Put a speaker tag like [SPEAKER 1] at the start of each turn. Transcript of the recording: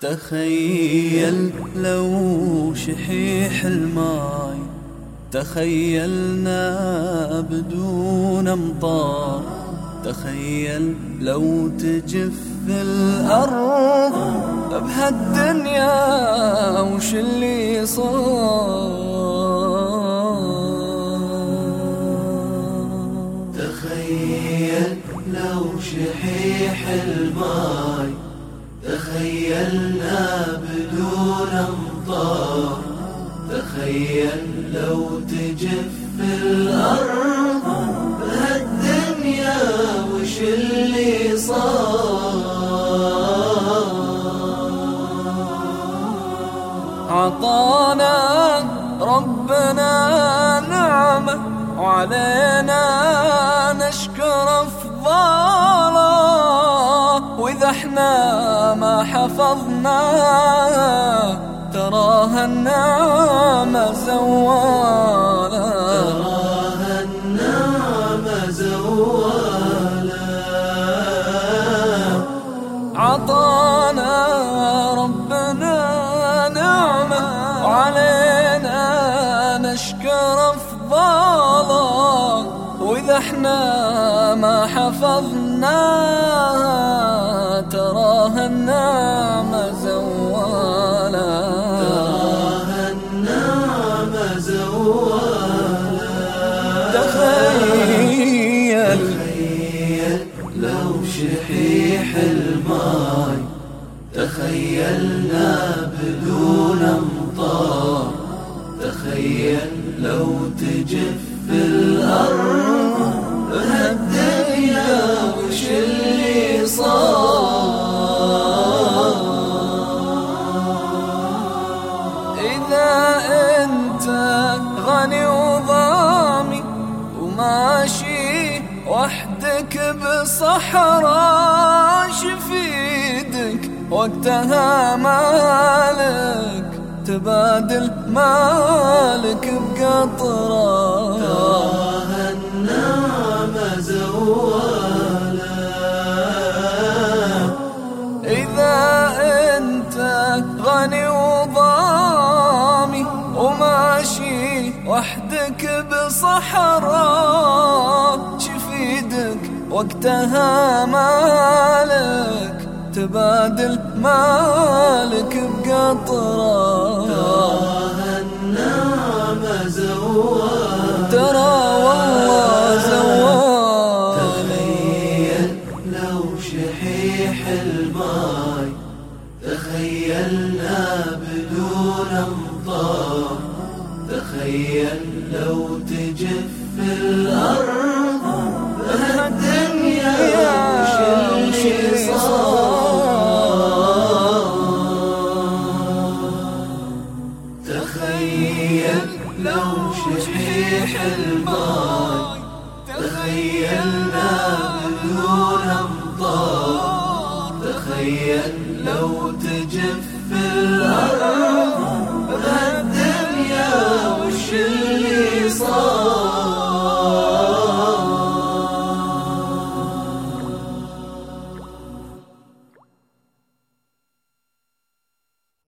[SPEAKER 1] تخيل لو شحيح الماي تخيلنا بدون أمطار تخيل لو تجف الأرض بهالدنيا وش اللي صار؟
[SPEAKER 2] تخيل لو شحيح الماي تخيلنا بدون أمطار. تخيل لو تجف الأرض بهالدنيا وش اللي صار؟
[SPEAKER 1] عطانا ربنا نعمة وعلينا إحنا ما حفظنا. تراها النعمة زواله
[SPEAKER 2] تراها النعمة زوالا.
[SPEAKER 1] عطانا إحنا ما حفظناها تراها النعمة زوالا.
[SPEAKER 2] تراها النعمة زوالا.
[SPEAKER 1] تخيل.
[SPEAKER 2] تخيل لو شحيح الماي تخيلنا بدون
[SPEAKER 1] إذا أنت غني وضامي وماشي وحدك بصحراء شفيدك وقتها مالك تبادل مالك بقطرة. وماشي وحدك بصحراء شفيدك وقتها مالك تبادل مالك بقطرة.
[SPEAKER 2] تراها النعمة زوالا
[SPEAKER 1] ترى والله زوال.
[SPEAKER 2] تخيل لو شحيح الماي تخيلنا بدون أمطار. تخيل لو تجف الأرض الدنيا وش اللي صار تخيل لو شحيح البار تخيلنا بدون أمطار تخيل لو تجف